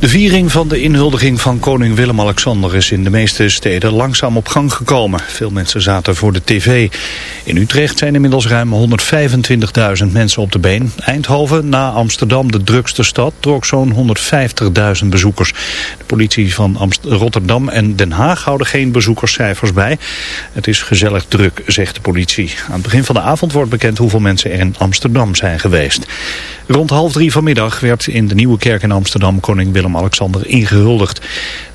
De viering van de inhuldiging van koning Willem-Alexander is in de meeste steden langzaam op gang gekomen. Veel mensen zaten voor de tv. In Utrecht zijn inmiddels ruim 125.000 mensen op de been. Eindhoven, na Amsterdam de drukste stad, trok zo'n 150.000 bezoekers. De politie van Rotterdam en Den Haag houden geen bezoekerscijfers bij. Het is gezellig druk, zegt de politie. Aan het begin van de avond wordt bekend hoeveel mensen er in Amsterdam zijn geweest. Rond half drie vanmiddag werd in de Nieuwe Kerk in Amsterdam koning Willem-Alexander ingehuldigd.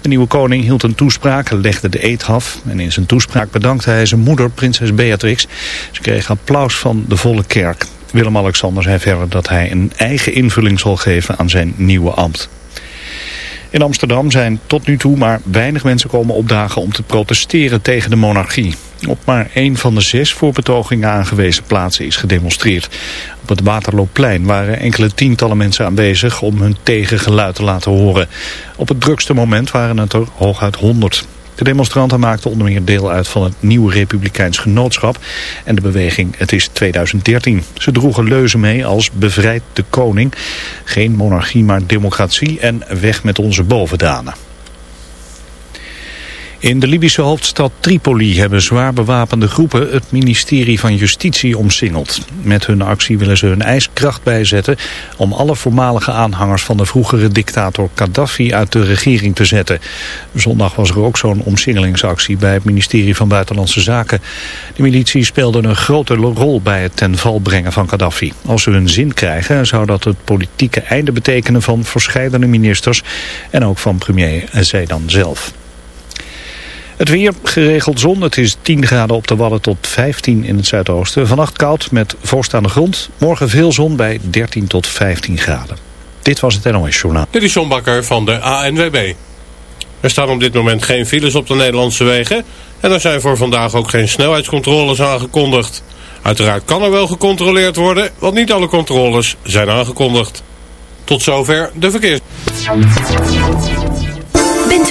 De nieuwe koning hield een toespraak, legde de eed af en in zijn toespraak bedankte hij zijn moeder, prinses Beatrix. Ze kreeg applaus van de volle kerk. Willem-Alexander zei verder dat hij een eigen invulling zal geven aan zijn nieuwe ambt. In Amsterdam zijn tot nu toe maar weinig mensen komen opdagen om te protesteren tegen de monarchie. Op maar één van de zes voor betogingen aangewezen plaatsen is gedemonstreerd. Op het Waterloopplein waren enkele tientallen mensen aanwezig om hun tegengeluid te laten horen. Op het drukste moment waren het er hooguit honderd. De demonstranten maakten onder meer deel uit van het nieuwe Republikeins Genootschap en de beweging Het is 2013. Ze droegen leuzen mee als bevrijd de koning, geen monarchie maar democratie en weg met onze bovendanen. In de Libische hoofdstad Tripoli hebben zwaar bewapende groepen het ministerie van Justitie omsingeld. Met hun actie willen ze hun ijskracht bijzetten om alle voormalige aanhangers van de vroegere dictator Gaddafi uit de regering te zetten. Zondag was er ook zo'n omsingelingsactie bij het ministerie van Buitenlandse Zaken. De militie speelde een grote rol bij het ten val brengen van Gaddafi. Als ze hun zin krijgen zou dat het politieke einde betekenen van verscheidene ministers en ook van premier Zeidan zelf. Het weer geregeld zon. Het is 10 graden op de Wadden tot 15 in het zuidoosten. Vannacht koud met vorst aan de grond. Morgen veel zon bij 13 tot 15 graden. Dit was het NOS Journaal. Dit is John Bakker van de ANWB. Er staan op dit moment geen files op de Nederlandse wegen. En er zijn voor vandaag ook geen snelheidscontroles aangekondigd. Uiteraard kan er wel gecontroleerd worden, want niet alle controles zijn aangekondigd. Tot zover de verkeers.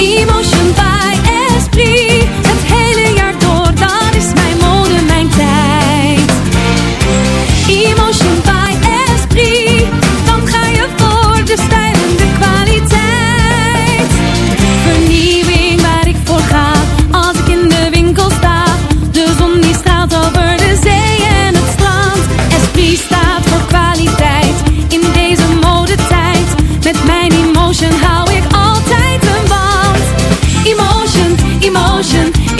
Emotion by Esprit.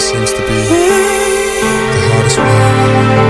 Seems to be the hardest one.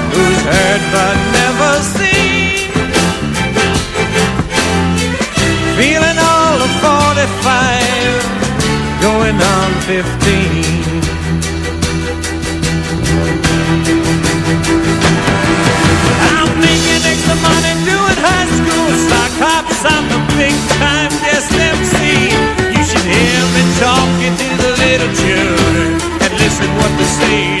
who's heard but never seen. Feeling all of 45, going on 15. I'm making extra money doing high school sock. I'm the big time guest MC. You should hear me talking to the little children and listen what they say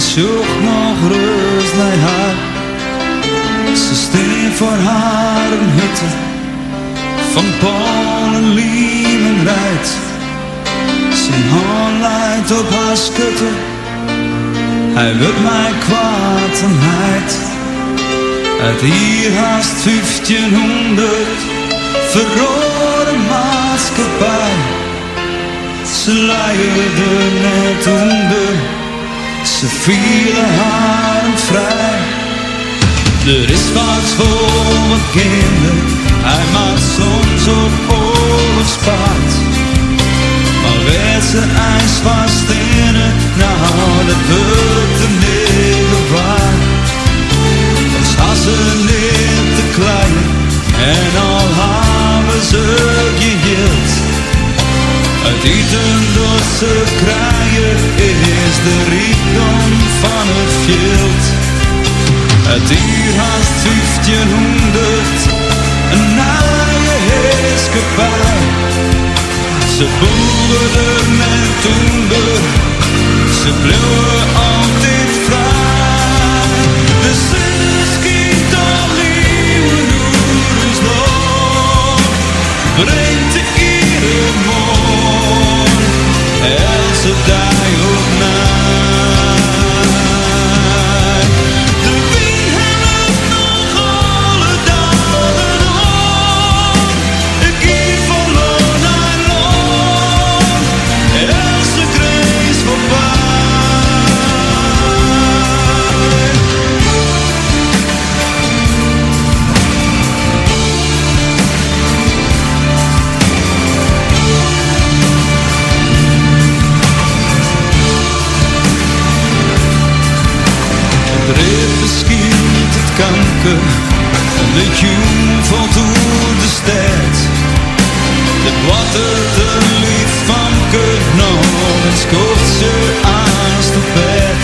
en zoekt nog rust bij haar. Ze steen voor haar een hutte van Polen, Liemen rijdt. Zijn hand leidt op haar schutte, hij wil mij kwaad en heid. Uit hier haast 1500 verrode maatschappij. Ze leiden net onder, ze vielen haar vrij. Er is wat voor wat kinderen, hij maakt soms op oorlogspaard. Maar werd ze ijs vast in het, nou dat wordt de middel waar. Dan staan ze niet te klein en al hebben ze geheeld. Het eten door ze kraaien is de rijkdom van het veld. Het hier haast 1500, een naaie heerskepaar. Ze boerden met toender, ze bleven altijd vrij. De zin schiet al nieuwe noeders nog, en de jong valt door de stad. Het water te lief van kut nog en scoort ze aan de bed.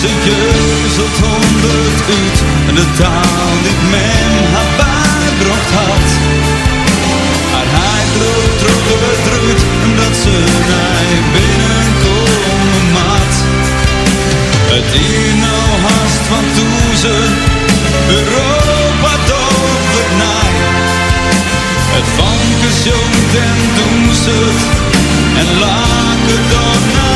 Ze jeuzelt honderd uit de taal die men haar bijgebracht had. Maar hij droog droog drukt omdat ze naar binnenkomen maat. Het hier nou haast van toezen, Europa wat overnaait. Het van gezond en doemzigt en laken dan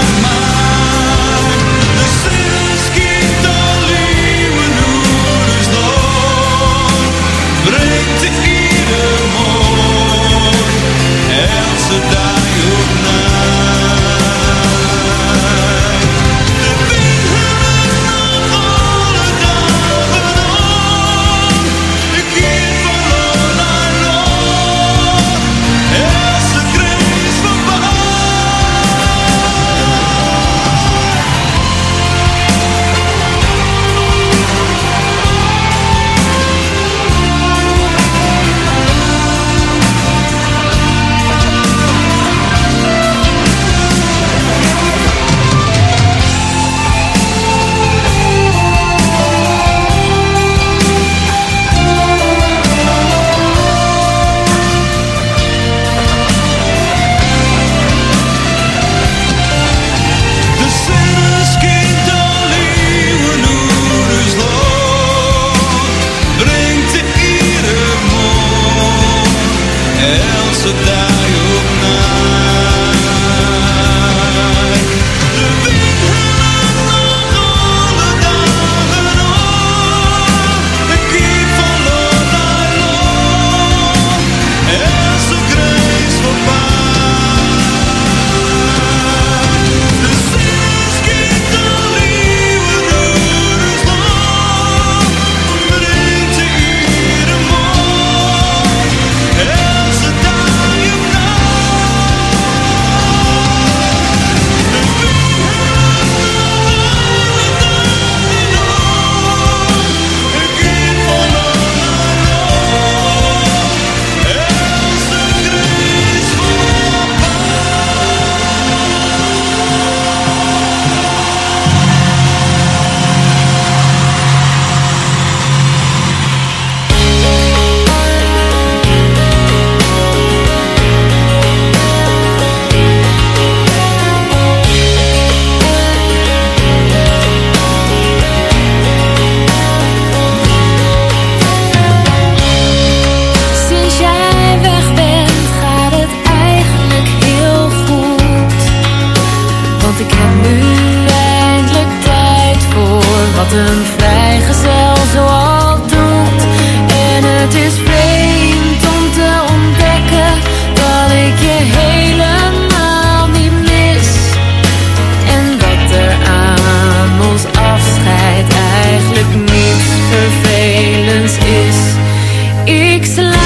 ik.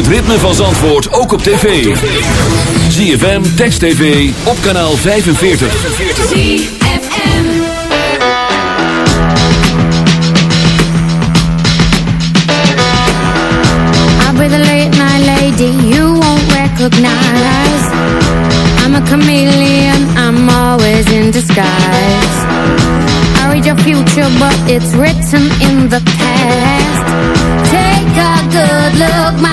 het ritme van Zandvoort ook op tv. ZFM, Text TV, op kanaal 45. ZFM I'm with late night lady, you won't recognize I'm a chameleon, I'm always in disguise I read your future, but it's written in the past Take a good look, my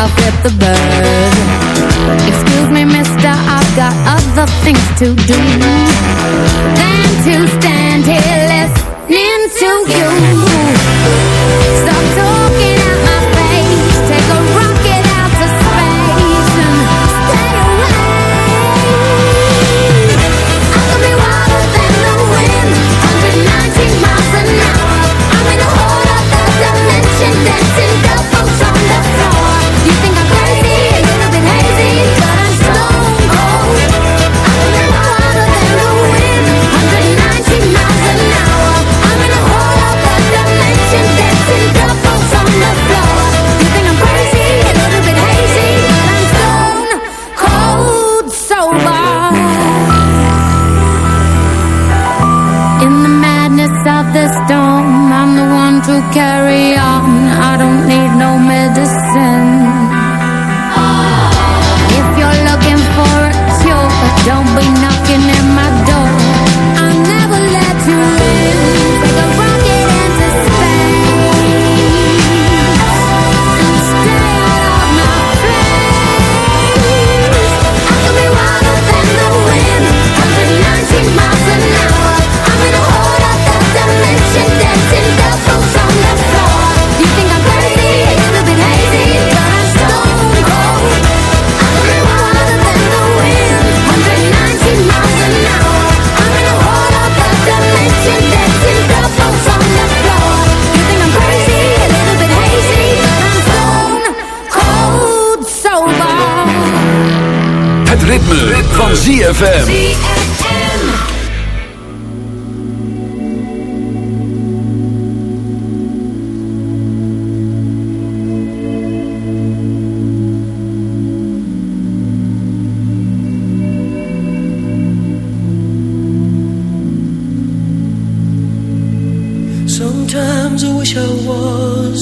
off with the bird. Excuse me mister, I've got other things to do Than to stand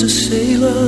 a sailor.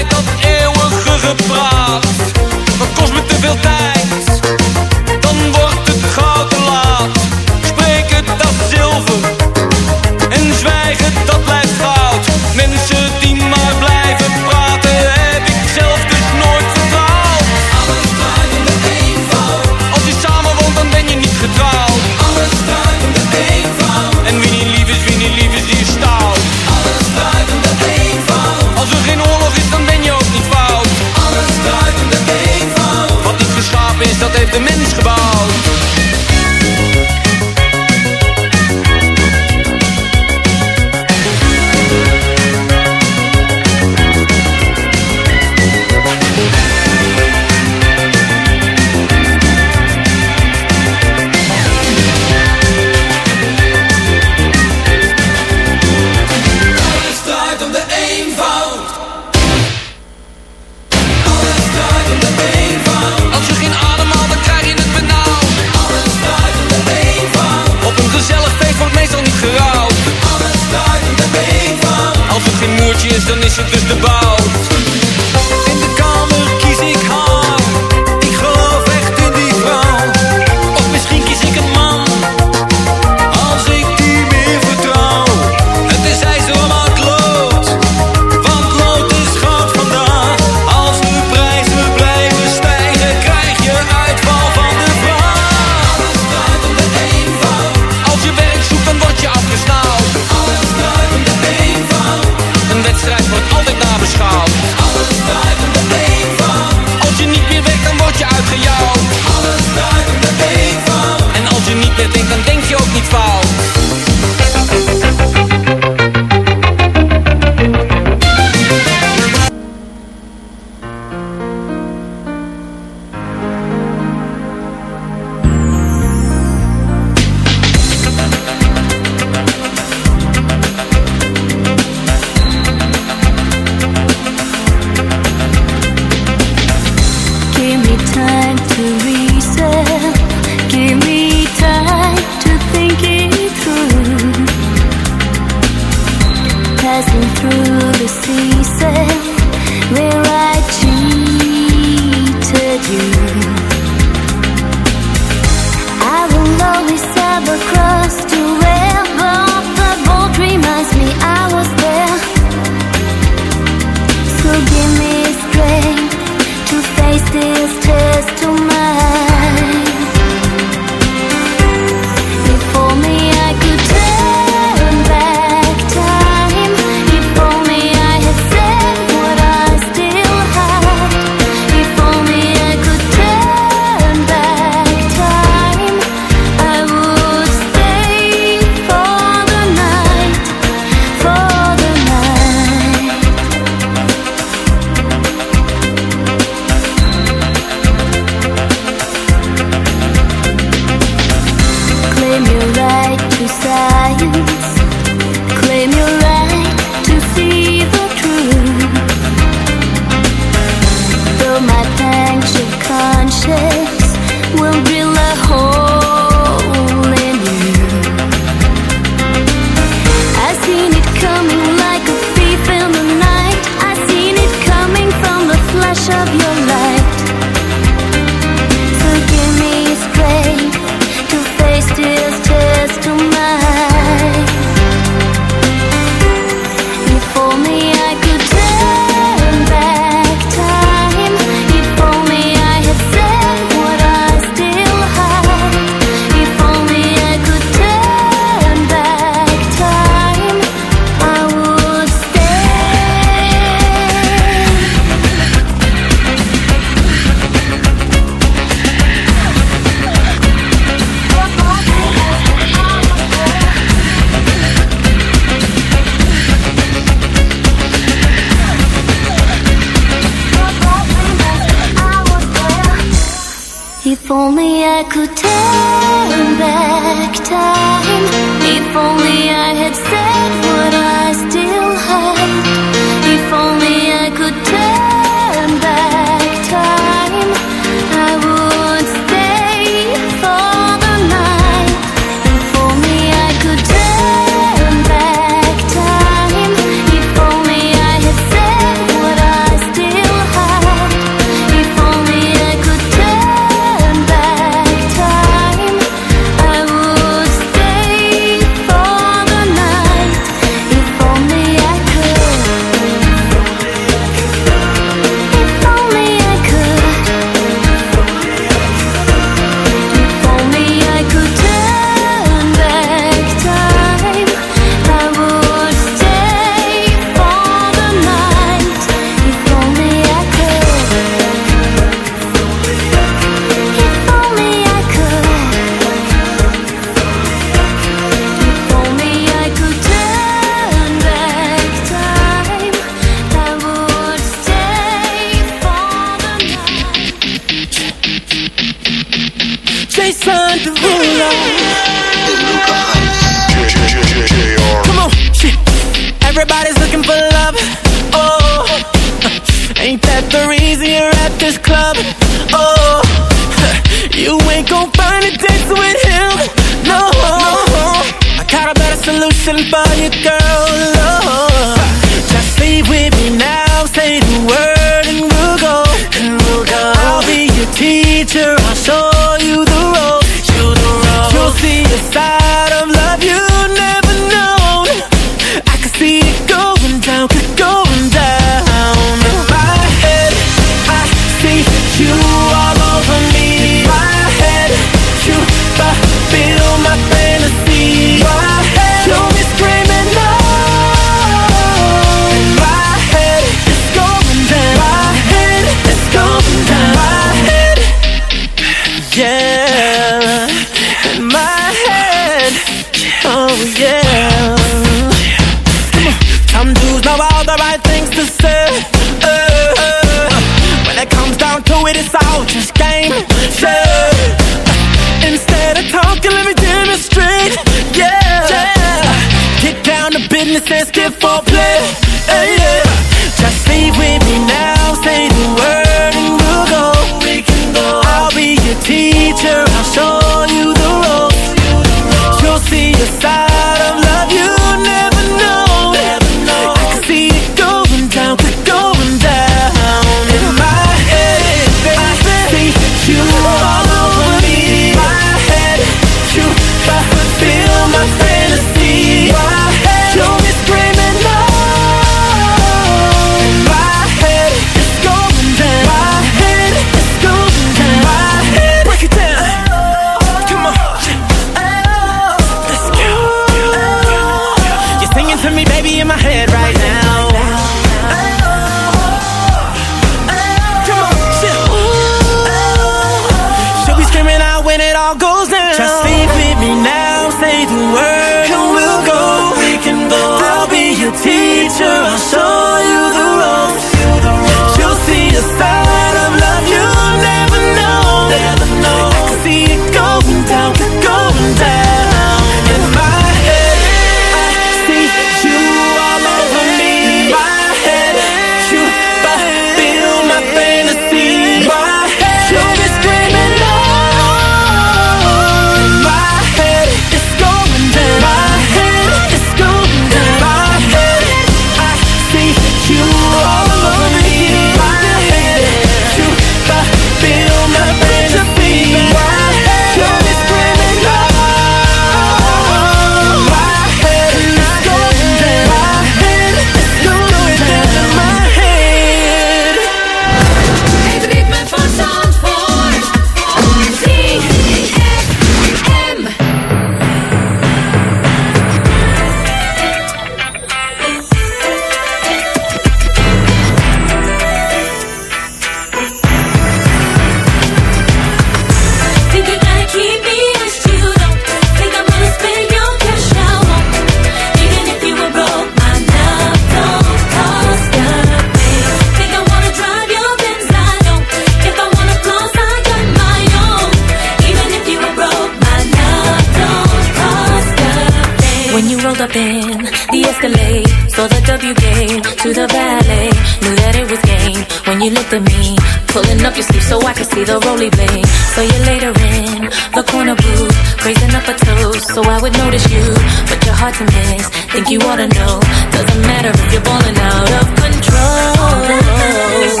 Love you came to the ballet. Knew that it was game when you looked at me. Pulling up your sleeve so I could see the roly blade. So you later in the corner booth, raising up a toast so I would notice you. But your heart's a mess, think you ought to know. Doesn't matter if you're balling out of control. All that matters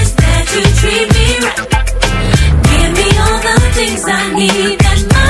is that you treat me right. Give me all the things I need that my